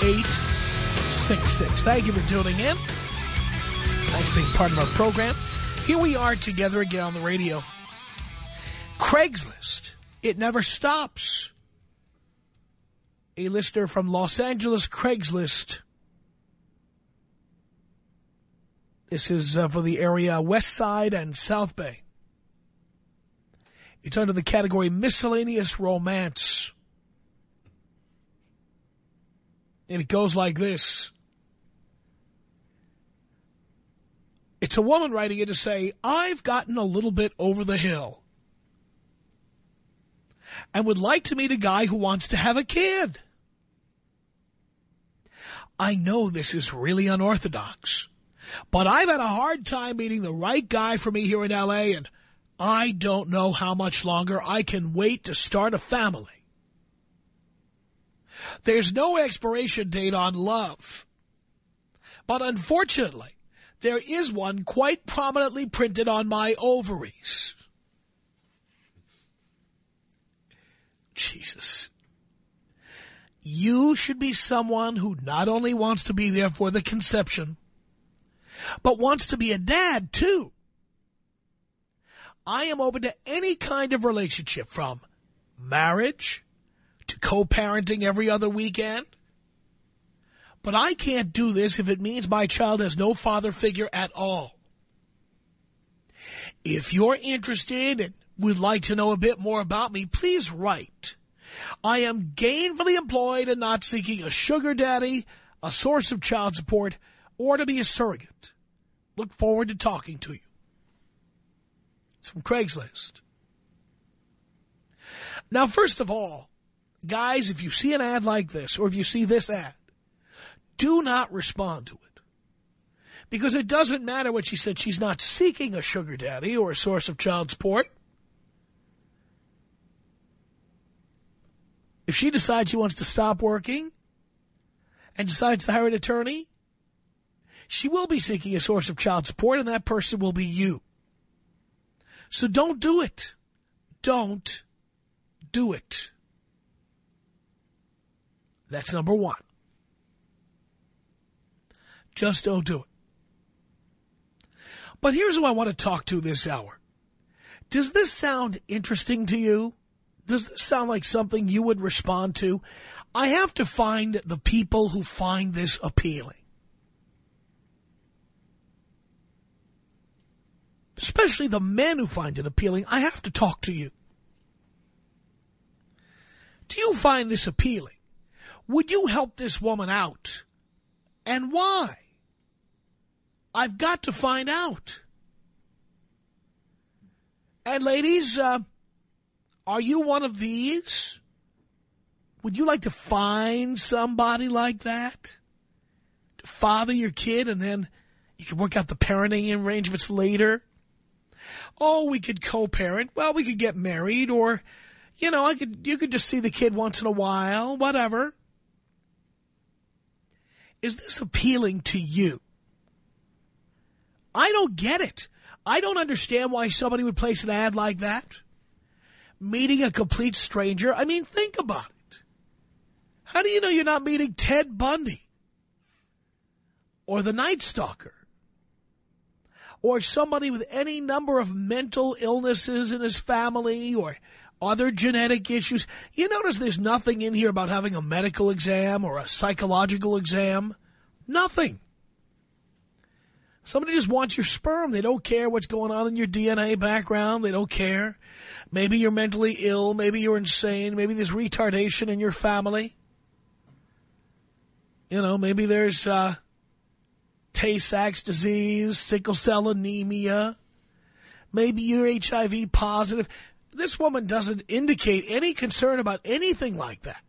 1-800-5800-866. Thank you for tuning in. Thanks for being part of our program. Here we are together again on the radio. Craigslist. It never stops. A listener from Los Angeles Craigslist. This is uh, for the area West Side and South Bay. It's under the category Miscellaneous Romance. And it goes like this. It's a woman writing it to say, I've gotten a little bit over the hill and would like to meet a guy who wants to have a kid. I know this is really unorthodox, but I've had a hard time meeting the right guy for me here in L.A., and I don't know how much longer I can wait to start a family. There's no expiration date on love. But unfortunately, there is one quite prominently printed on my ovaries. Jesus. You should be someone who not only wants to be there for the conception, but wants to be a dad, too. I am open to any kind of relationship from marriage co-parenting every other weekend. But I can't do this if it means my child has no father figure at all. If you're interested and would like to know a bit more about me, please write. I am gainfully employed and not seeking a sugar daddy, a source of child support, or to be a surrogate. Look forward to talking to you. It's from Craigslist. Now, first of all, guys, if you see an ad like this, or if you see this ad, do not respond to it. Because it doesn't matter what she said. She's not seeking a sugar daddy or a source of child support. If she decides she wants to stop working and decides to hire an attorney, she will be seeking a source of child support, and that person will be you. So don't do it. Don't do it. That's number one. Just don't do it. But here's who I want to talk to this hour. Does this sound interesting to you? Does this sound like something you would respond to? I have to find the people who find this appealing. Especially the men who find it appealing. I have to talk to you. Do you find this appealing? Would you help this woman out? And why? I've got to find out. And ladies, uh, are you one of these? Would you like to find somebody like that? To father your kid and then you can work out the parenting arrangements later? Oh, we could co-parent. Well, we could get married or, you know, I could, you could just see the kid once in a while, whatever. Is this appealing to you? I don't get it. I don't understand why somebody would place an ad like that. Meeting a complete stranger. I mean, think about it. How do you know you're not meeting Ted Bundy? Or the Night Stalker? Or somebody with any number of mental illnesses in his family or other genetic issues. You notice there's nothing in here about having a medical exam or a psychological exam. Nothing. Somebody just wants your sperm. They don't care what's going on in your DNA background. They don't care. Maybe you're mentally ill. Maybe you're insane. Maybe there's retardation in your family. You know, maybe there's uh, Tay-Sachs disease, sickle cell anemia. Maybe you're HIV positive. This woman doesn't indicate any concern about anything like that.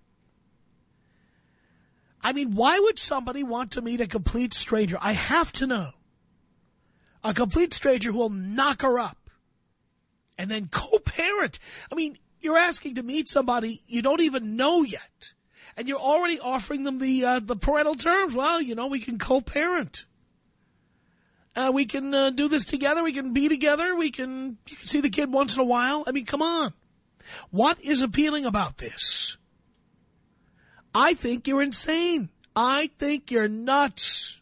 I mean, why would somebody want to meet a complete stranger? I have to know. A complete stranger who will knock her up and then co-parent. I mean, you're asking to meet somebody you don't even know yet. And you're already offering them the uh, the parental terms. Well, you know, we can co-parent. Uh, we can uh, do this together. We can be together. We can, you can see the kid once in a while. I mean, come on. What is appealing about this? I think you're insane. I think you're nuts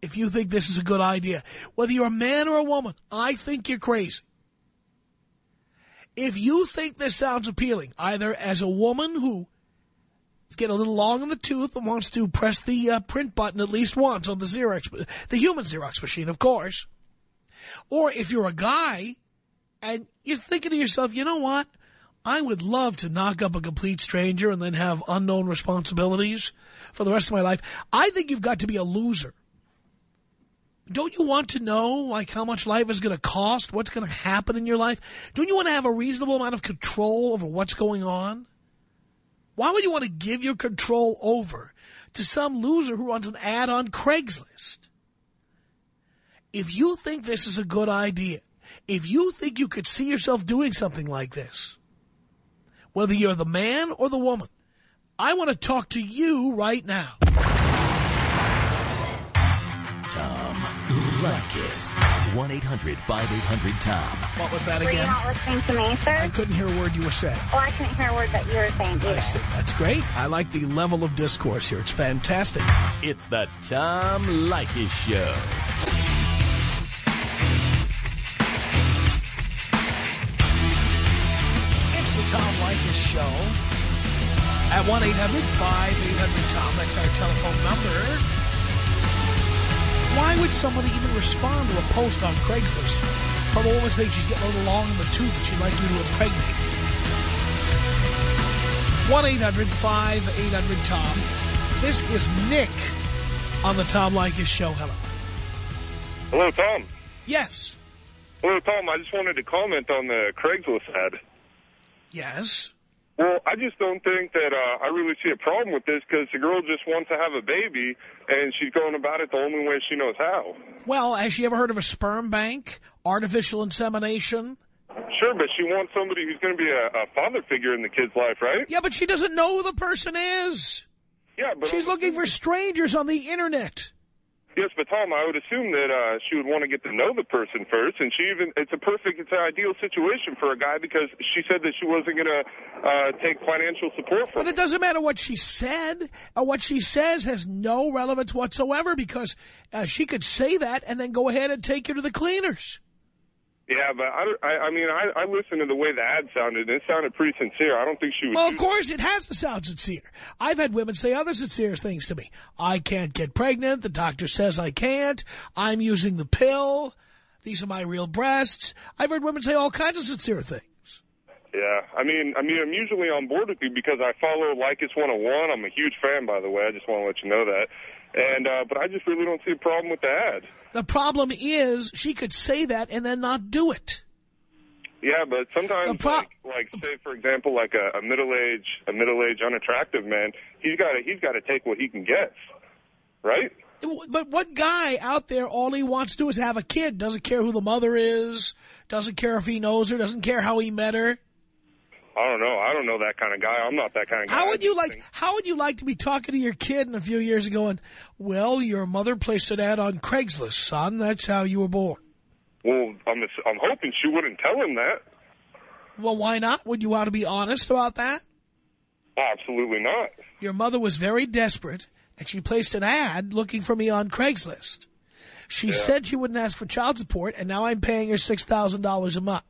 if you think this is a good idea. Whether you're a man or a woman, I think you're crazy. If you think this sounds appealing, either as a woman who is getting a little long in the tooth and wants to press the uh, print button at least once on the Xerox, the human Xerox machine, of course, or if you're a guy and you're thinking to yourself, you know what? I would love to knock up a complete stranger and then have unknown responsibilities for the rest of my life. I think you've got to be a loser. Don't you want to know, like, how much life is going to cost? What's going to happen in your life? Don't you want to have a reasonable amount of control over what's going on? Why would you want to give your control over to some loser who runs an ad on Craigslist? If you think this is a good idea, if you think you could see yourself doing something like this, whether you're the man or the woman. I want to talk to you right now. Tom Leykis. 1-800-5800-TOM. What was that again? Were you again? not listening to me, sir? I couldn't hear a word you were saying. Well, I couldn't hear a word that you were saying I see. That's great. I like the level of discourse here. It's fantastic. It's the Tom Leykis Show. It's the Tom Leykis Show at 1-800-5800-TOM. That's our telephone number. Why would somebody even respond to a post on Craigslist from a woman saying she's getting a little long in the tooth and she'd like you to impregnate? 1-800-5800-TOM. This is Nick on the Tom Leykis Show. Hello. Hello, Tom. Yes. Hello, Tom. I just wanted to comment on the Craigslist ad. Yes. Well, I just don't think that uh, I really see a problem with this because the girl just wants to have a baby, and she's going about it the only way she knows how. Well, has she ever heard of a sperm bank? Artificial insemination? Sure, but she wants somebody who's going to be a, a father figure in the kid's life, right? Yeah, but she doesn't know who the person is. Yeah, but She's looking for strangers on the Internet. Yes, but Tom, I would assume that uh, she would want to get to know the person first, and she even—it's a perfect, it's an ideal situation for a guy because she said that she wasn't going to uh, take financial support from But it doesn't matter what she said. Or what she says has no relevance whatsoever because uh, she could say that and then go ahead and take you to the cleaners. Yeah, but I, I, I mean, I, I listened to the way the ad sounded, and it sounded pretty sincere. I don't think she would. Well, of course, it has to sound sincere. I've had women say other sincere things to me. I can't get pregnant. The doctor says I can't. I'm using the pill. These are my real breasts. I've heard women say all kinds of sincere things. Yeah, I mean, I mean, I'm usually on board with you because I follow Leykis 101. I'm a huge fan, by the way. I just want to let you know that. And uh, but I just really don't see a problem with the ad. The problem is she could say that and then not do it. Yeah, but sometimes, like, like say for example, like a, a middle age, a middle age unattractive man, he's got to he's got to take what he can get, right? But what guy out there, all he wants to do is have a kid, doesn't care who the mother is, doesn't care if he knows her, doesn't care how he met her. I don't know. I don't know that kind of guy. I'm not that kind of guy. How would you like, think- how would you like to be talking to your kid in a few years ago and, well, your mother placed an ad on Craigslist, son. That's how you were born. Well, I'm I'm hoping she wouldn't tell him that. Well, why not? Would you want to be honest about that? Absolutely not. Your mother was very desperate, and she placed an ad looking for me on Craigslist. She said she wouldn't ask for child support, and now I'm paying her $6,000 a month.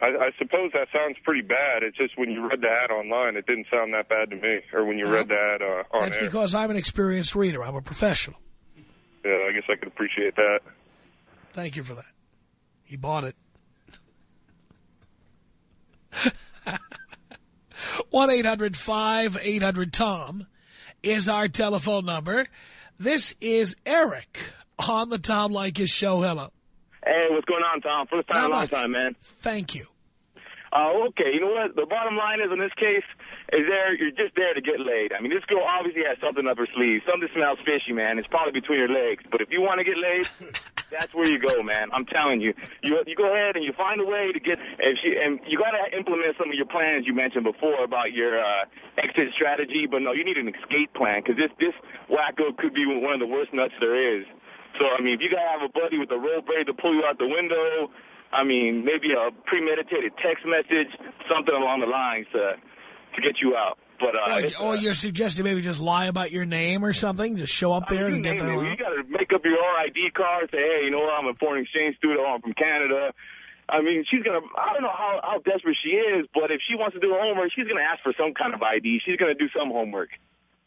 I, I suppose that sounds pretty bad. It's just when you read the ad online, it didn't sound that bad to me. Or when you read the ad uh, on That's air. because I'm an experienced reader. I'm a professional. yeah, I guess I could appreciate that. Thank you for that. He bought it. 1-800-5800-TOM is our telephone number. This is Eric on the Tom Leykis show. Hello. Hey, what's going on, Tom? First time, Not long much. time, man. Thank you. Uh, okay, you know what? The bottom line is, in this case, is there you're just there to get laid. I mean, this girl obviously has something up her sleeve. Something smells fishy, man. It's probably between her legs. But if you want to get laid, that's where you go, man. I'm telling you. You you go ahead and you find a way to get. If she and you got to implement some of your plans you mentioned before about your uh, exit strategy. But no, you need an escape plan because this this wacko could be one of the worst nuts there is. So I mean, if you gotta have a buddy with a rope ready to pull you out the window. I mean, maybe a premeditated text message, something along the lines to to get you out. But uh, Or, or uh, you're suggesting maybe just lie about your name or something? Just show up there I and mean, you get it. You got to make up your RID card. Say, hey, you know what? I'm a foreign exchange student. I'm from Canada. I mean, she's gonna. I don't know how how desperate she is, but if she wants to do homework, she's gonna ask for some kind of ID. She's gonna do some homework.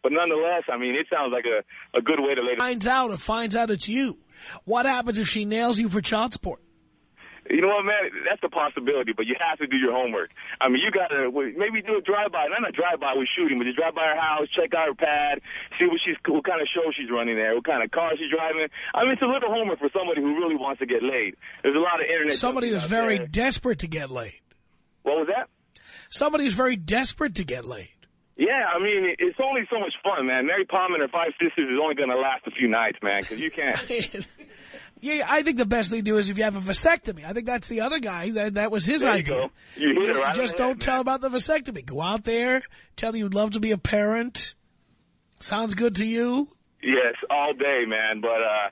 But nonetheless, I mean, it sounds like a a good way to lay. Finds out or finds out it's you. What happens if she nails you for child support? you know what, man? That's a possibility, but you have to do your homework. I mean, you gotta maybe do a drive-by. Not a drive-by with shooting, but just drive by her house, check out her pad, see what she's what kind of show she's running there, what kind of car she's driving. I mean, it's a little homework for somebody who really wants to get laid. There's a lot of internet. Somebody who's very there. desperate to get laid. What was that? Somebody who's very desperate to get laid. Yeah, I mean, it's only so much fun, man. Mary Palmer and her five sisters is only going to last a few nights, man, because you can't. yeah, I think the best thing to do is if you have a vasectomy. I think that's the other guy. That, that was his There you idea. go. You hit it right Just don't tell man. about the vasectomy. Go out there, tell you'd love to be a parent. Sounds good to you. Yes, all day, man. But uh,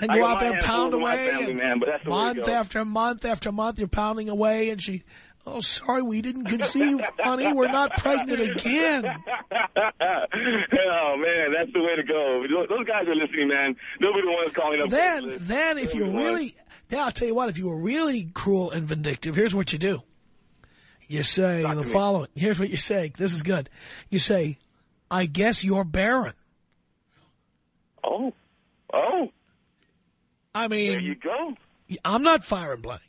Then go out there, hands pound full with my away. family, and man, but that's the way it month after month after month, you're pounding away, and she, oh, sorry, we didn't conceive, honey. We're not pregnant again. oh man, that's the way to go. Those- guys are listening, man. Nobody wants be the ones calling up. Then, then if you're be the ones. really, then I'll tell you what, if you were really cruel and vindictive, here's what you do. You say Talk the following. Here's what you say. This is good. You say, I guess you're barren. oh, oh, I mean. there you go. I'm not firing blanks.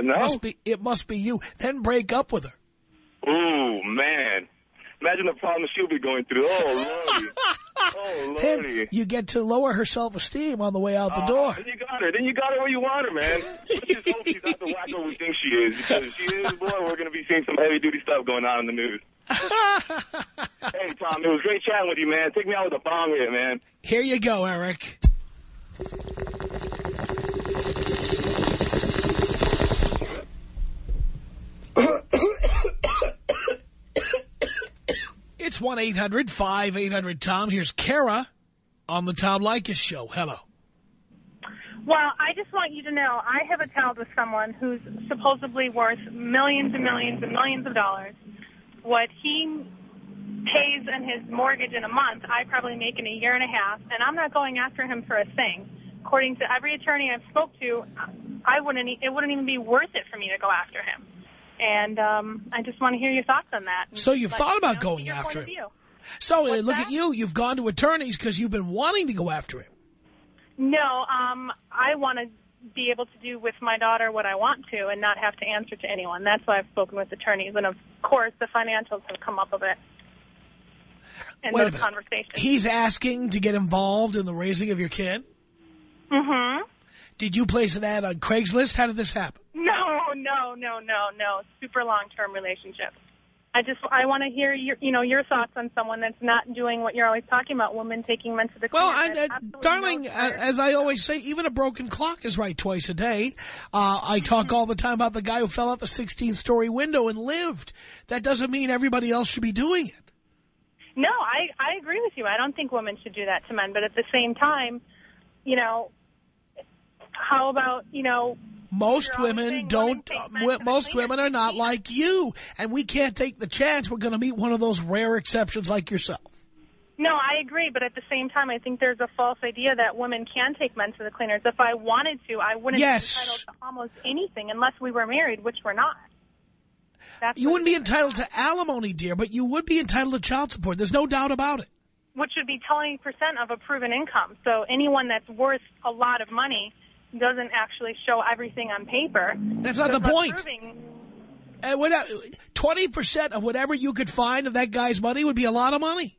No, It must be, it must be you. Then break up with her. ooh man, imagine the problems she'll be going through. Oh lordy, oh Then lordy. you get to lower her self-esteem on the way out the Uh, door. Then you got her. Then you got her where you want her, man. Let's just hope she's not the wacko we think she is. Because if she is, boy, we're going to be seeing some heavy duty stuff going on in the news. hey, Tom, it was great chatting with you, man. Take me out with a bomb here, man. Here you go, Eric. It's 1-800-5800-TOM. Here's Kara on the Tom Leykis Show. Hello. Well, I just want you to know I have a child with someone who's supposedly worth millions and millions and millions of dollars. What he pays in his mortgage in a month, I probably make in a year and a half, and I'm not going after him for a thing. According to every attorney I've spoke to, I wouldn't. It wouldn't even be worth it for me to go after him. And um, I just want to hear your thoughts on that. So you've thought about know going after him. So uh, What's look that? at you. You've gone to attorneys because you've been wanting to go after him. No, um, I want to be able to do with my daughter what I want to and not have to answer to anyone. That's why I've spoken with attorneys. And, of course, the financials have come up a bit in Wait those conversations. He's asking to get involved in the raising of your kid. mm-hmm. Did you place an ad on Craigslist? How did this happen? No, no, no, no, no. Super long-term relationship. I just I want to hear your you know your thoughts on someone that's not doing what you're always talking about, women taking men to the Well. I, uh, darling, no uh, as I always say, even a broken clock is right twice a day. Uh, I talk all the time about the guy who fell out the 16th story window and lived. That doesn't mean everybody else should be doing it. No, I, I agree with you. I don't think women should do that to men. But at the same time, you know, how about, you know, Most You're women don't, women uh, men w- to the most women are not like you. And we can't take the chance we're going to meet one of those rare exceptions like yourself. no, I agree. But at the same time, I think there's a false idea that women can take men to the cleaners. If I wanted to, I wouldn't Yes. be entitled to almost anything unless we were married, which we're not. That's You wouldn't be entitled to alimony, dear, but you would be entitled to child support. There's no doubt about it. which would be 20% of a proven income. So anyone that's worth a lot of money doesn't actually show everything on paper. That's not the point. And what, 20% of whatever you could find of that guy's money would be a lot of money.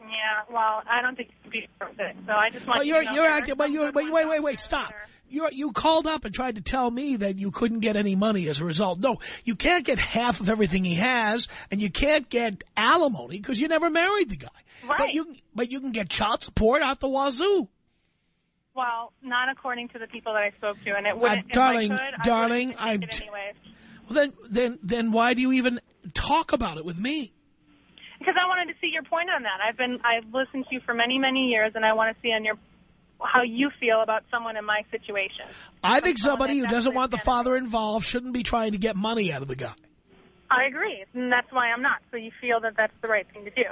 yeah, well, I don't think it'd be worth it. So I just want Well, you you're, to you're acting, but you're, wait, wait, wait, wait, stop. You you called up and tried to tell me that you couldn't get any money as a result. No, you can't get half of everything he has, and you can't get alimony because you never married the guy. Right. But you but you can get child support out the wazoo. Well, not according to the people that I spoke to, and it uh, wouldn't. if I darling, could, I darling, wouldn't I'm. Well, then then then why do you even talk about it with me? Because I wanted to see your point on that. I've been I've listened to you for many many years, and I want to see on your how you feel about someone in my situation. I think somebody who doesn't want the father involved shouldn't be trying to get money out of the guy. I agree, and that's why I'm not. So you feel that that's the right thing to do?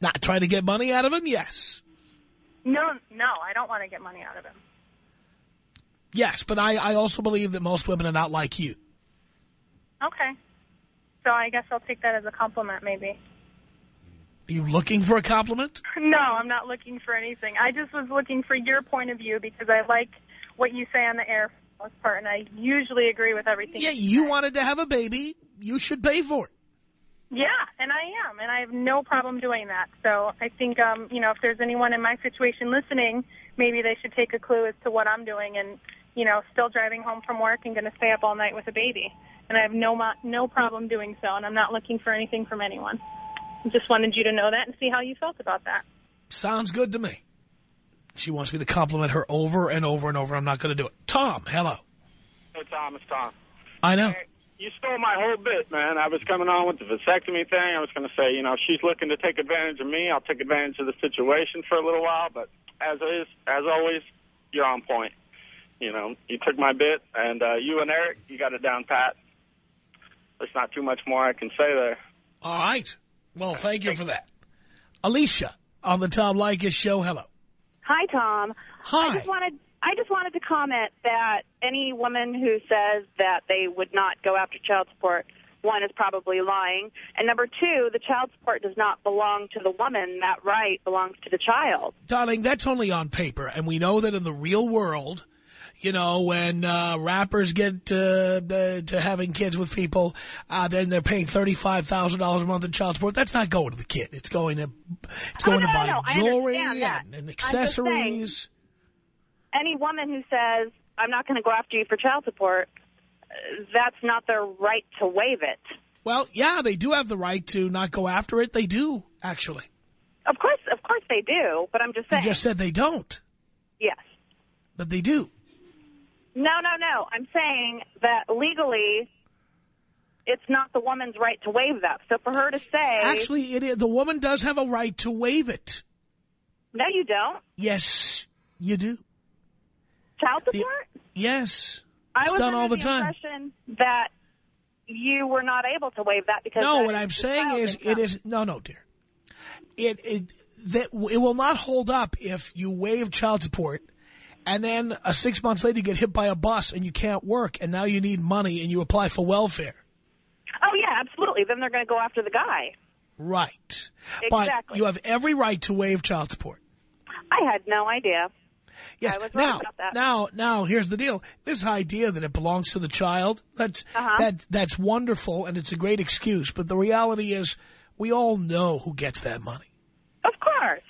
Not trying to get money out of him, yes. No, no, I don't want to get money out of him. Yes, but I, I also believe that most women are not like you. Okay. So I guess I'll take that as a compliment, maybe. Are you looking for a compliment? No, I'm not looking for anything. I just was looking for your point of view because I like what you say on the air for the most part, and I usually agree with everything. Yeah, you you wanted to have a baby. You should pay for it. Yeah, and I am, and I have no problem doing that. So I think, um, you know, if there's anyone in my situation listening, maybe they should take a clue as to what I'm doing, and you know, still driving home from work and going to stay up all night with a baby, and I have no mo- no problem doing so, and I'm not looking for anything from anyone. I just wanted you to know that and see how you felt about that. Sounds good to me. She wants me to compliment her over and over and over. I'm not going to do it. Tom, hello. Hey, Tom, it's Tom. I know. You stole my whole bit, man. I was coming on with the vasectomy thing. I was going to say, you know, if she's looking to take advantage of me, I'll take advantage of the situation for a little while. But as is, as always, you're on point. You know, you took my bit, and uh, you and Eric, you got it down pat. There's not too much more I can say there. All right. Well, thank you for that. Alicia on the Tom Leykis show. Hello. Hi, Tom. Hi. I just wanted I just wanted to comment that any woman who says that they would not go after child support, one is probably lying, and number two, the child support does not belong to the woman. That right belongs to the child. Darling, that's only on paper, and we know that in the real world, you know, when uh, rappers get uh, uh, to having kids with people, uh, then they're paying $35,000 a month in child support. That's not going to the kid. It's going to it's Oh, going no, to buy no, I jewelry and, and accessories. Any woman who says I'm not going to go after you for child support, that's not their right to waive it. Well, yeah, they do have the right to not go after it. They do, actually. Of course, of course they do, but I'm just saying. You just said they don't, yes. but they do. No, no, no. I'm saying that legally, it's not the woman's right to waive that. So for her to say, Actually, it is, the woman does have a right to waive it. no, you don't. Yes, you do. Child The- support. Yes. I It's was done under all the the time. impression that you were not able to waive that because No, what I'm saying is, income. it is no, no, dear. It it that it will not hold up if you waive child support, and then uh, six months later you get hit by a bus and you can't work, and now you need money and you apply for welfare. Oh yeah, absolutely. Then they're going to go after the guy. Right. But Exactly. you have every right to waive child support. I had no idea. Yes. I was now, about that. now, now, here's the deal. This idea that it belongs to the child, that's, Uh-huh. that, that's wonderful and it's a great excuse. But the reality is we all know who gets that money. Of course.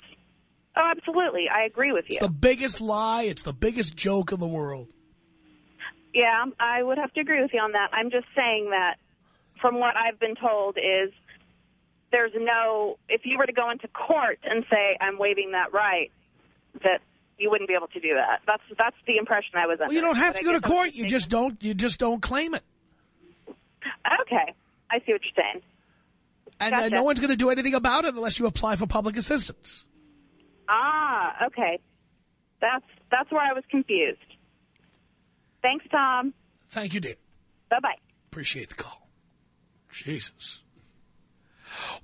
Oh, absolutely. I agree with you. It's the biggest lie. It's the biggest joke in the world. Yeah, I would have to agree with you on that. I'm just saying that from what I've been told is there's no, if you were to go into court and say I'm waiving that right, that you wouldn't be able to do that. That's that's the impression I was under. Well, you don't have But to go to court. You just don't. You just don't claim it, Okay, I see what you're saying. and uh, no one's going to do anything about it unless you apply for public assistance. Ah, okay. That's that's where I was confused. Thanks, Tom. Thank you, dear. Bye bye. Appreciate the call. Jesus.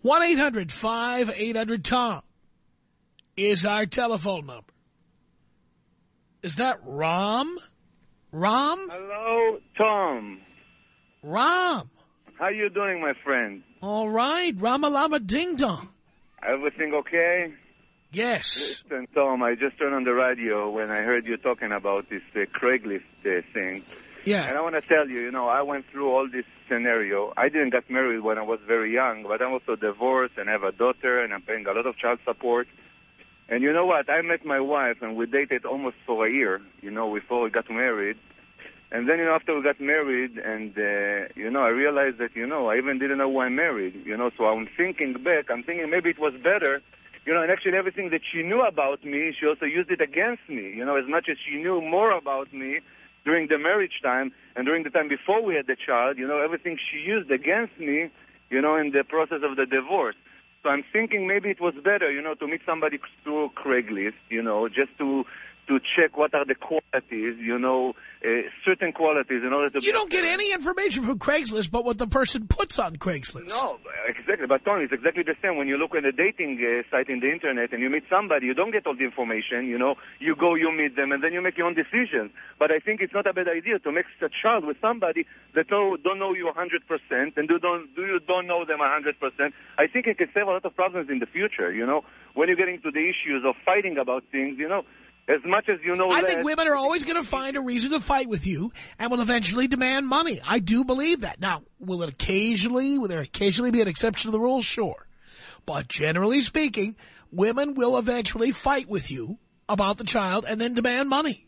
One eight hundred five eight hundred Tom is our telephone number. Is that Rom? Rom? Hello, Tom. Rom. How you doing, my friend? All right. Ramalama Ding Dong. Everything okay? Yes. Listen, Tom, I just turned on the radio when I heard you talking about this uh, Craigslist uh, thing. Yeah. And I want to tell you, you know, I went through all this scenario. I didn't get married when I was very young, but I'm also divorced and have a daughter, and I'm paying a lot of child support. And you know what? I met my wife, and we dated almost for a year, you know, before we got married. And then, you know, after we got married, and, uh, you know, I realized that, you know, I even didn't know who I married, you know, so I'm thinking back, I'm thinking maybe it was better, you know, and actually everything that she knew about me, she also used it against me, you know, as much as she knew more about me during the marriage time and during the time before we had the child, you know, everything she used against me, you know, in the process of the divorce. So I'm thinking maybe it was better, you know, to meet somebody through Craigslist, you know, just to to check what are the qualities, you know, uh, certain qualities in order to. You don't get any information from Craigslist but what the person puts on Craigslist. No, exactly. But Tony, it's exactly the same. When you look at a dating uh, site in the internet and you meet somebody, you don't get all the information. You know, you go, you meet them, and then you make your own decisions. But I think it's not a bad idea to mix a child with somebody that don't, don't know you 100% and do don't do you don't know them 100%. I think it can save a lot of problems in the future. You know, when you get into the issues of fighting about things, you know. As much as you know I think women are always going to find a reason to fight with you and will eventually demand money. I do believe that. Now, will it occasionally, will there occasionally be an exception to the rule? Sure. But generally speaking, women will eventually fight with you about the child and then demand money.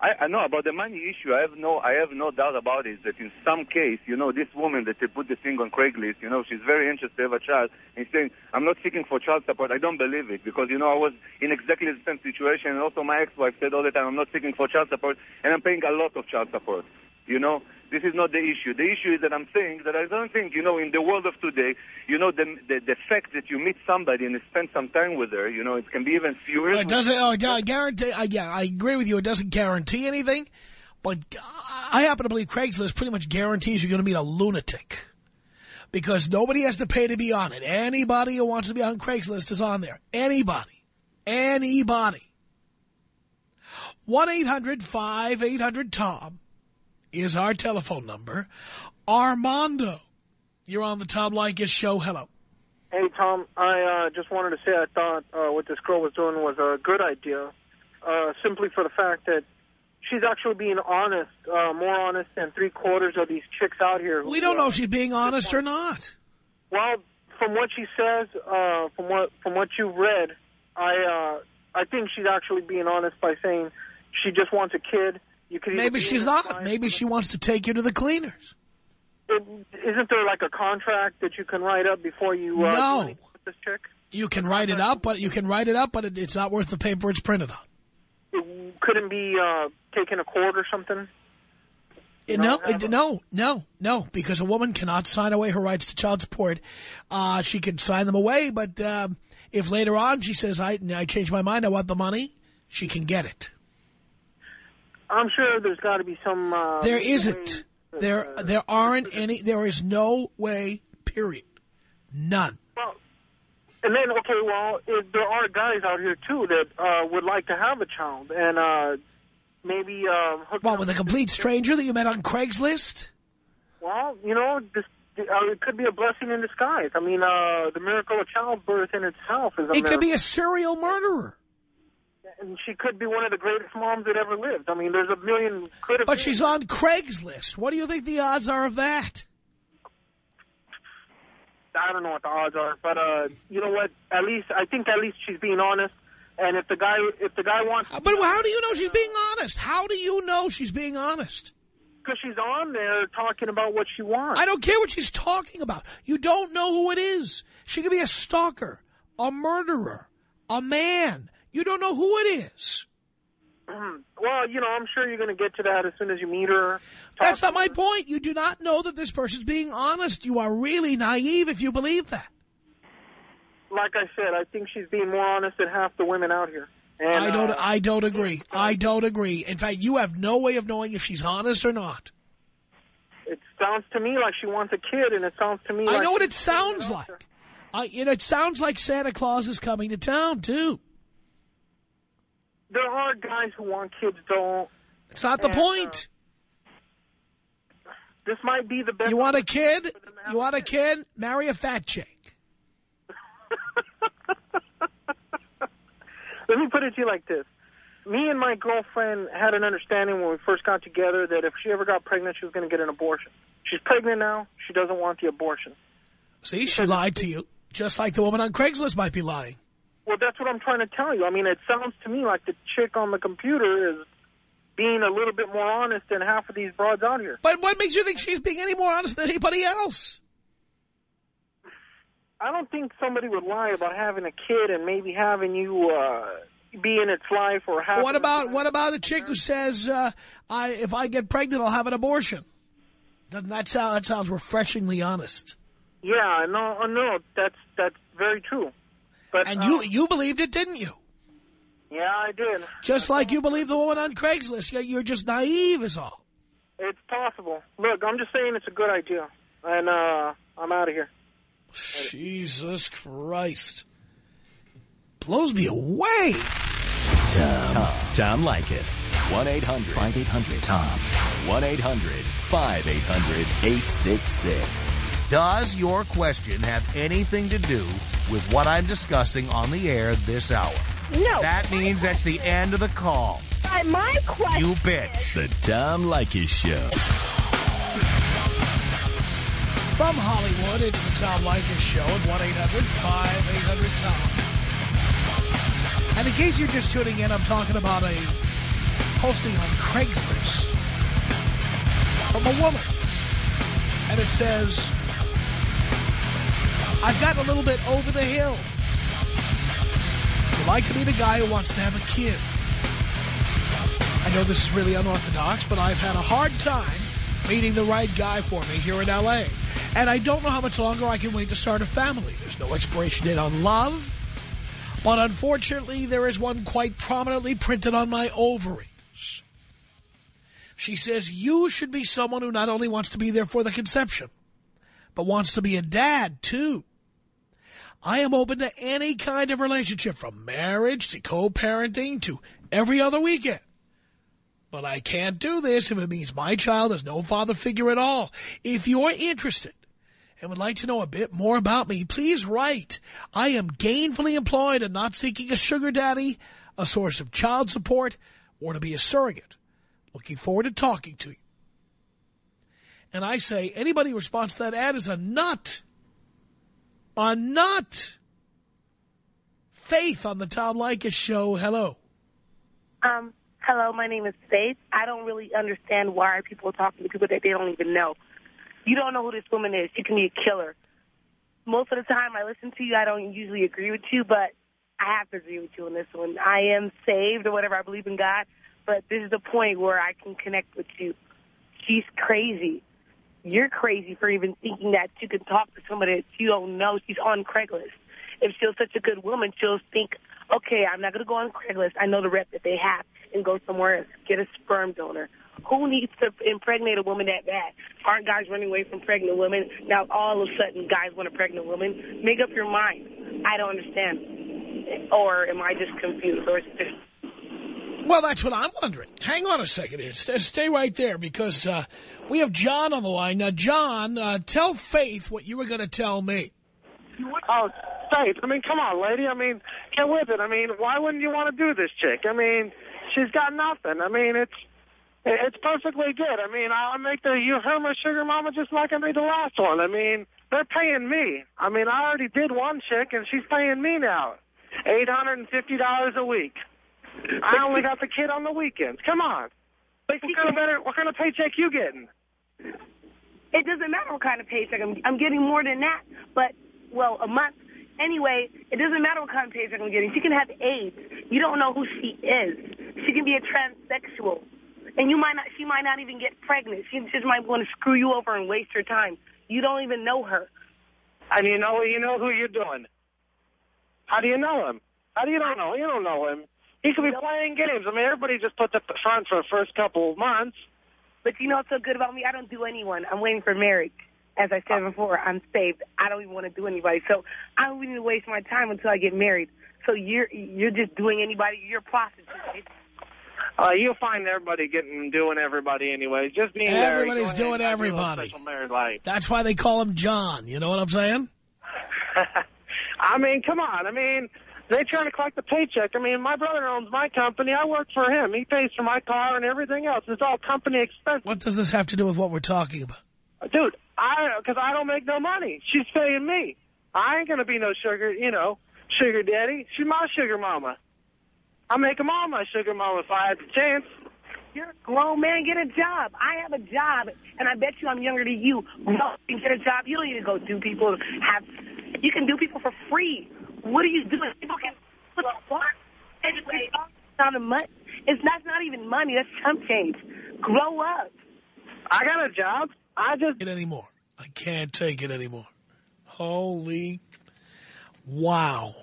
I, I know about the money issue. I have no, I have no doubt about it. That in some case, you know, this woman that they put the thing on Craigslist, you know, she's very interested to have a child, and saying, "I'm not seeking for child support." I don't believe it because you know I was in exactly the same situation, and also my ex-wife said all the time, "I'm not seeking for child support," and I'm paying a lot of child support. You know, this is not the issue. The issue is that I'm saying that I don't think, you know, in the world of today, you know, the the, the fact that you meet somebody and spend some time with her, you know, it can be even fewer. It doesn't, oh, I guarantee, I, yeah, I agree with you. It doesn't guarantee anything. But I happen to believe Craigslist pretty much guarantees you're going to meet a lunatic. Because nobody has to pay to be on it. Anybody who wants to be on Craigslist is on there. Anybody. Anybody. 1-800-5800-TOM is our telephone number. Armando, you're on the Tom Leykis show. Hello. Hey, Tom. I uh, just wanted to say I thought uh, what this girl was doing was a good idea, uh, simply for the fact that she's actually being honest, uh, more honest than three quarters of these chicks out here. We don't know if she's being honest or not. Well, from what she says, uh, from what from what you've read, I uh, I think she's actually being honest by saying she just wants a kid. Maybe she's not. Maybe she wants to take you to the cleaners. Isn't there like a contract that you can write up before you uh, No. this chick? You can write it up, but you can write it up, but it, it's not worth the paper it's printed on. It couldn't be uh, taken to court or something. Uh, No, uh, no, no, no, because a woman cannot sign away her rights to child support. Uh, she can sign them away, but um, if later on she says, I, I changed my mind, I want the money, she can get it. I'm sure there's got to be some. Uh, There isn't. that, There, uh, there aren't any, there is no way, period. None. Well, and then okay, well, if there are guys out here too that uh, would like to have a child, and uh, maybe uh, hook What, with a complete stranger that you met on Craigslist? Well, you know, this, uh, it could be a blessing in disguise. I mean, uh, the miracle of childbirth in itself is a It could be a serial murderer. And she could be one of the greatest moms that ever lived. I mean, there's a million could have. But been. she's on Craigslist. What do you think the odds are of that? I don't know what the odds are, but uh, you know what? At least I think at least she's being honest. And if the guy if the guy wants, But how do you know she's being honest? How do you know she's being honest? because she's on there talking about what she wants. I don't care what she's talking about. You don't know who it is. She could be a stalker, a murderer, a man. You don't know who it is. well, you know, I'm sure you're going to get to that as soon as you meet her. That's not my point. You do not know that this person's being honest. You are really naive if you believe that. Like I said, I think she's being more honest than half the women out here. And, I don't. uh, I don't agree. I don't agree. In fact, you have no way of knowing if she's honest or not. It sounds to me like she wants a kid, and it sounds to me I like know what it sounds like. I, you know, it sounds like Santa Claus is coming to town too. There are guys who want kids, though. It's not the And, uh, point. This might be the best. You want a kid? for them to have You want a kid? Marry a fat chick. let me put it to you like this. Me and my girlfriend had an understanding when we first got together that if she ever got pregnant, she was going to get an abortion. She's pregnant now. She doesn't want the abortion. See, she lied to you, just like the woman on Craigslist might be lying. Well, that's what I'm trying to tell you. I mean, it sounds to me like the chick on the computer is being a little bit more honest than half of these broads out here. But what makes you think she's being any more honest than anybody else? I don't think somebody would lie about having a kid and maybe having you uh, be in its life or have. What about what about the chick who says, uh, "I if I get pregnant, I'll have an abortion"? Doesn't that sound that sounds refreshingly honest? Yeah, no, uh, no, that's that's very true. But and uh, you you believed it, didn't you? Yeah, I did. Just like you believe the woman on Craigslist. You're- You're just naive, is all. It's possible. Look, I'm just saying it's a good idea, and uh, I'm out of here. Jesus Christ. Blows me away. Tom. Tom. Tom Leykis. 1-800-5800-TOM. 1-800-5800-866. Does your question have anything to do with what I'm discussing on the air this hour? No. That means that's the end of the call. But my question You bitch. The Tom Leykis Show. From Hollywood, it's the Tom Leykis Show at 1-800-5800-TOM. And in case you're just tuning in, I'm talking about a posting on Craigslist from a woman. And it says, I've gotten a little bit over the hill. Would like to meet a guy who wants to have a kid. I know this is really unorthodox, but I've had a hard time meeting the right guy for me here in L.A. And I don't know how much longer I can wait to start a family. There's no expiration date on love. But unfortunately, there is one quite prominently printed on my ovaries. She says, you should be someone who not only wants to be there for the conception, but wants to be a dad, too. I am open to any kind of relationship, from marriage to co-parenting to every other weekend. But I can't do this if it means my child has no father figure at all. If you're interested and would like to know a bit more about me, please write. I am gainfully employed and not seeking a sugar daddy, a source of child support, or to be a surrogate. Looking forward to talking to you. And I say, anybody who responds to that ad is a nut. A not Faith on the Tom Leykis show. Hello. Um, hello, my name is Faith. I don't really understand why people are talking to people that they don't even know. You don't know who this woman is. She can be a killer. Most of the time I listen to you, I don't usually agree with you, but I have to agree with you on this one. I am saved or whatever. I believe in God, but this is the point where I can connect with you. She's crazy. You're crazy for even thinking that you can talk to somebody that you don't know. She's on Craigslist. If she's such a good woman, she'll think, okay, I'm not going to go on Craigslist. I know the rep that they have and go somewhere else. Get a sperm donor. Who needs to impregnate a woman that bad? Aren't guys running away from pregnant women? Now all of a sudden guys want a pregnant woman? Make up your mind. I don't understand. Or am I just confused? Or is it just Well, that's what I'm wondering. Hang on a second here. Stay, right there because uh, we have John on the line. Now, John, uh, tell Faith what you were going to tell me. Oh, Faith, I mean, come on, lady. I mean, get with it. I mean, why wouldn't you want to do this chick? I mean, she's got nothing. I mean, it's it's perfectly good. I mean, I'll make the you her my sugar mama just like I made the last one. I mean, they're paying me. I mean, I already did one chick, and she's paying me now. Eight hundred and fifty dollars a week. I only got the kid on the weekends. Come on. What kind of better? What kind of paycheck you getting? It doesn't matter what kind of paycheck. I'm, I'm getting more than that, but, well, a month. Anyway, it doesn't matter what kind of paycheck I'm getting. She can have AIDS. You don't know who she is. She can be a transsexual. And you might not, she might not even get pregnant. She just might want to screw you over and waste your time. You don't even know her. And you know, you know who you're doing. How do you know him? How do you don't know? You don't know him. He could be playing games. I mean, everybody just puts up the front for the first couple of months. But you know what's so good about me? I don't do anyone. I'm waiting for marriage. As I said before, I'm saved. I don't even want to do anybody. So I don't even need to waste my time until I get married. So you're you're just doing anybody. You're a prostitute. Uh, you'll find everybody getting doing everybody anyway. Just being married. Everybody's Go doing have your little everybody. special married life. That's why they call him John. You know what I'm saying? I mean, come on. I mean, They trying to collect the paycheck. I mean, my brother owns my company. I work for him. He pays for my car and everything else. It's all company expense. What does this have to do with what we're talking about? Dude, I because I don't make no money. She's paying me. I ain't gonna be no sugar, you know, sugar daddy. She's my sugar mama. I make them all my sugar mama if I had the chance. You're a grown man. Get a job. I have a job, and I bet you I'm younger than you. No, you get a job. You don't need to go do people. Have you can do people for free. What are you doing? People can put what? Anyway, not a money. It's not not even money. That's chump change. Grow up. I got a job. I just it anymore. I can't take it anymore. Holy wow.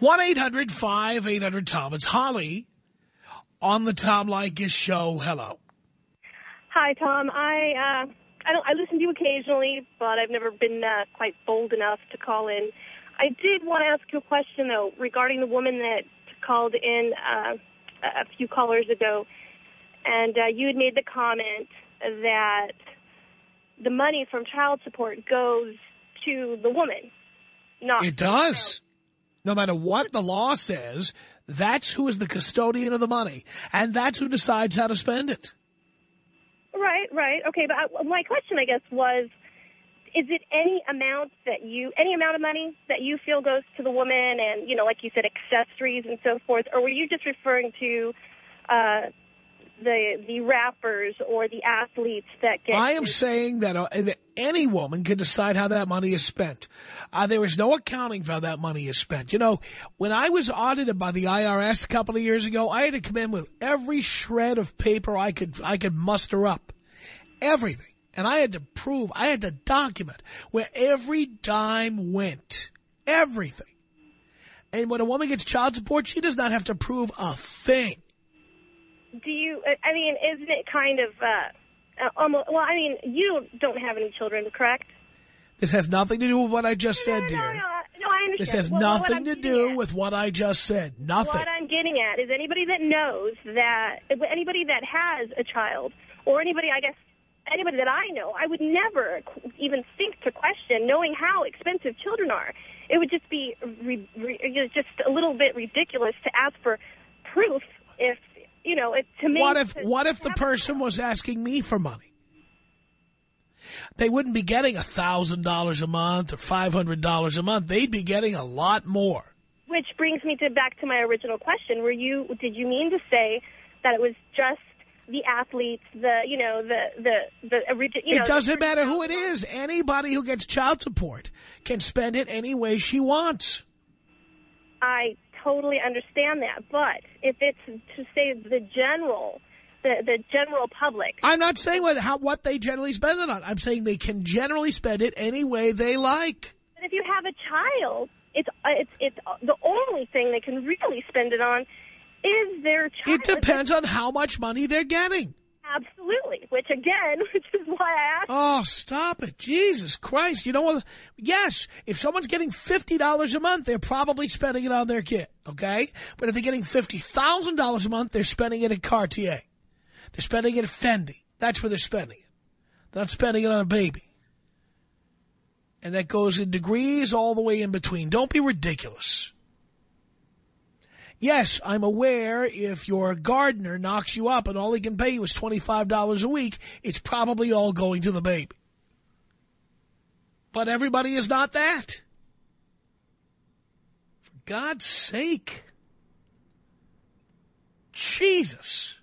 1-800-5800-TOM. It's Holly on the Tom Leykis show. Hello. Hi, Tom. I uh, I don't I listen to you occasionally, but I've never been uh, quite bold enough to call in. I did want to ask you a question though regarding the woman that called in uh, a few callers ago, and uh, you had made the comment that the money from child support goes to the woman, not it does. No matter what the law says, that's who is the custodian of the money, and that's who decides how to spend it. Right, right. Okay, but I, my question, I guess, was, is it any amount that you, any amount of money that you feel goes to the woman and, you know, like you said, accessories and so forth, or were you just referring to uh, the the rappers or the athletes that get... I am saying that, uh, that any woman can decide how that money is spent. Uh, there is no accounting for how that money is spent. You know, when I was audited by the IRS a couple of years ago, I had to come in with every shred of paper I could I could muster up. Everything. And I had to prove, I had to document where every dime went. Everything. And when a woman gets child support, she does not have to prove a thing. Do you, I mean, isn't it kind of, uh, almost, well, I mean, you don't have any children, correct? This has nothing to do with what I just said, no, dear. No, no, no, I understand. This has well, nothing to do at, with what I just said. Nothing. What I'm getting at is anybody that knows that, anybody that has a child, or anybody, I guess, anybody that I know, I would never even think to question knowing how expensive children are. It would just be re, re, just a little bit ridiculous to ask for proof if, you know, it, to me... What if, to, what if the person was asking me for money? They wouldn't be getting a $1,000 a month or $500 a month. They'd be getting a lot more. Which brings me to back to my original question. Were you, did you mean to say that it was just the athletes, the, you know, the, the, the you It know, doesn't matter who it is. Anybody who gets child support can spend it any way she wants. I totally understand that. But if it's to say the general, the, the general public. I'm not saying what, how, what they generally spend it on. I'm saying they can generally spend it any way they like. But if you have a child, it's, uh, it's, it's the only thing they can really spend it on is their child. It depends on how much money they're getting. Absolutely, which again, which is why I asked. Oh, stop it. Jesus Christ. You know what? Yes, if someone's getting $50 a month, they're probably spending it on their kid, okay? But if they're getting $50,000 a month, they're spending it at Cartier. They're spending it at Fendi. That's where they're spending it. They're not spending it on a baby. And that goes in degrees all the way in between. Don't be ridiculous. Yes, I'm aware if your gardener knocks you up and all he can pay you is $25 a week, it's probably all going to the baby. But everybody is not that. For God's sake. Jesus.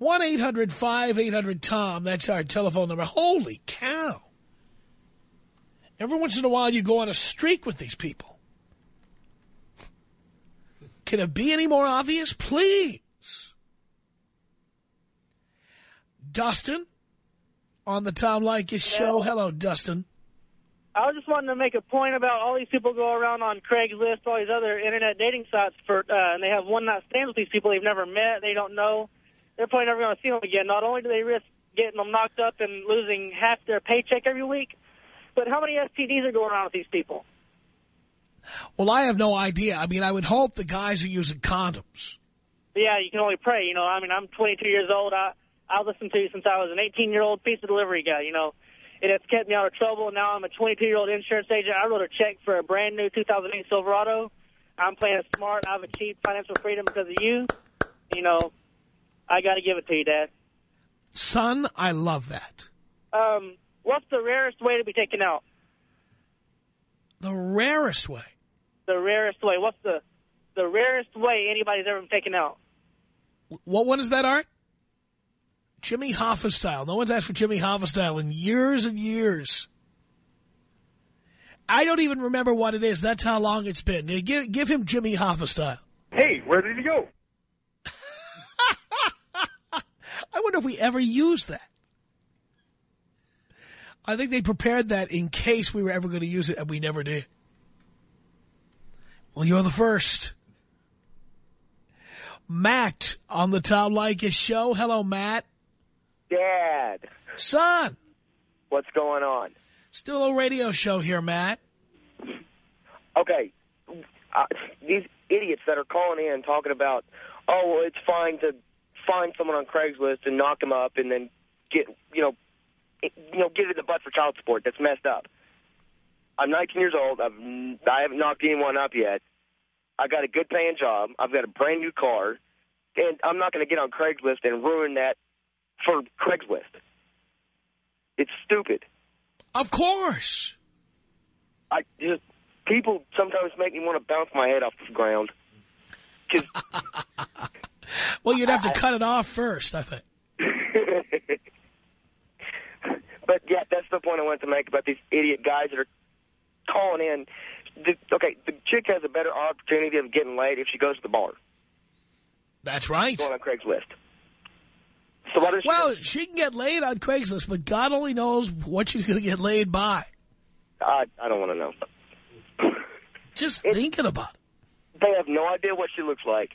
1-800-5800-TOM. That's our telephone number. Holy cow. Every once in a while you go on a streak with these people. Can it be any more obvious? Please. Dustin on the Tom Leykis show. Hello, Dustin. I was just wanting to make a point about all these people go around on Craigslist, all these other internet dating sites, for, uh, and they have one-night stands with these people they've never met, they don't know. They're probably never going to see them again. Not only do they risk getting them knocked up and losing half their paycheck every week, but how many STDs are going around with these people? Well, I have no idea. I mean, I would hope the guys are using condoms. Yeah, you can only pray. You know, I mean, I'm 22 years old. I I listened to you since I was an 18-year-old pizza delivery guy. You know, it has kept me out of trouble. Now I'm a 22-year-old insurance agent. I wrote a check for a brand new 2008 Silverado. I'm playing smart. I've achieved financial freedom because of you. You know, I got to give it to you, Dad. Son, I love that. Um, what's the rarest way to be taken out? The rarest way. The rarest way. What's the the rarest way anybody's ever been taken out? What one is that, Art? Jimmy Hoffa style. No one's asked for Jimmy Hoffa style in years and years. I don't even remember what it is. That's how long it's been. Give, give him Jimmy Hoffa style. Hey, where did he go? I wonder if we ever used that. I think they prepared that in case we were ever going to use it, and we never did. Well, you're the first. Matt on the Tom Leykis show. Hello, Matt. Dad. Son. What's going on? Still a radio show here, Matt. Okay. Uh, these idiots that are calling in talking about, oh, well, it's fine to find someone on Craigslist and knock them up and then get, you know, you know, get it in the butt for child support. That's messed up. I'm 19 years old. I've, I haven't knocked anyone up yet. I got a good paying job. I've got a brand new car. And I'm not going to get on Craigslist and ruin that for Craigslist. It's stupid. Of course. I just people sometimes make me want to bounce my head off the ground. well, you'd have to I, cut it off first, I think. but yeah, that's the point I wanted to make about these idiot guys that are calling in. The, okay, the chick has a better opportunity of getting laid if she goes to the bar. That's right. Going on Craigslist. So what is well, she, she can get laid on Craigslist, but God only knows what she's going to get laid by. I, I don't want to know. Just it's, thinking about it. They have no idea what she looks like.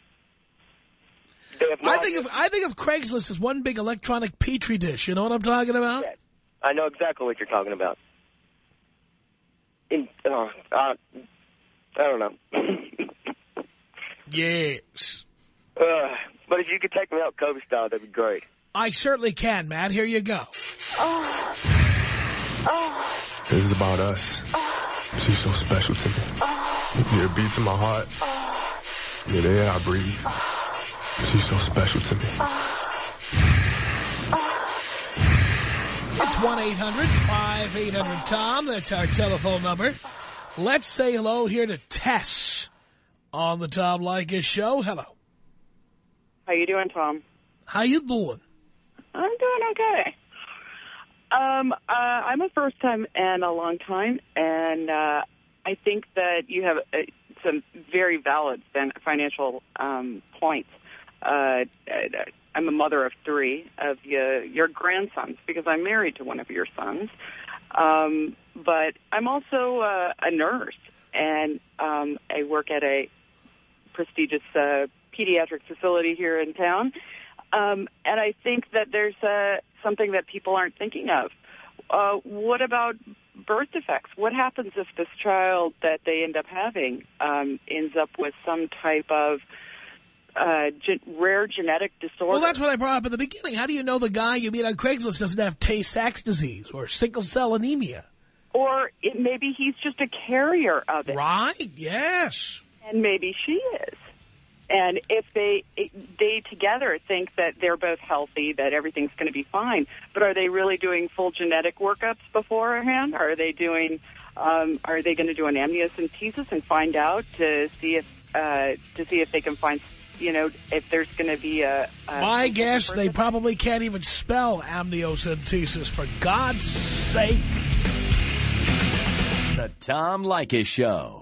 No I think of I think of Craigslist as one big electronic petri dish. You know what I'm talking about? Yes. I know exactly what you're talking about. In, uh, uh, I don't know. yes. Uh, but if you could take me out Kobe style, that'd be great. I certainly can, Matt. Here you go. Oh. Oh. This is about us. Oh. She's so special to me. Oh. Yeah, it beats in my heart. Oh. Yeah, the air I breathe. She's so special to me. It's 1-800-5800-TOM. That's our telephone number. Let's say hello here to Tess on the Tom Leykis show. Hello. How you doing, Tom? How you doing? I'm doing okay. Um, uh, I'm a first time and a long time, and uh, I think that you have uh, some very valid financial um, points. Uh, I'm a mother of three of your, your grandsons because I'm married to one of your sons. Um, but I'm also uh, a nurse, and um, I work at a prestigious uh, pediatric facility here in town. Um, and I think that there's uh, something that people aren't thinking of. Uh, what about birth defects? What happens if this child that they end up having um, ends up with some type of uh, ge rare genetic disorder? Well, that's what I brought up at the beginning. How do you know the guy you meet on Craigslist doesn't have Tay-Sachs disease or sickle cell anemia? Or it, maybe he's just a carrier of it. Right, yes. And maybe she is. And if they they together think that they're both healthy, that everything's going to be fine, but are they really doing full genetic workups beforehand? Are they doing um, are they going to do an amniocentesis and find out to see if uh, to see if they can find you know if there's going to be a, a my guess they probably can't even spell amniocentesis for God's sake. The Tom Leykis Show.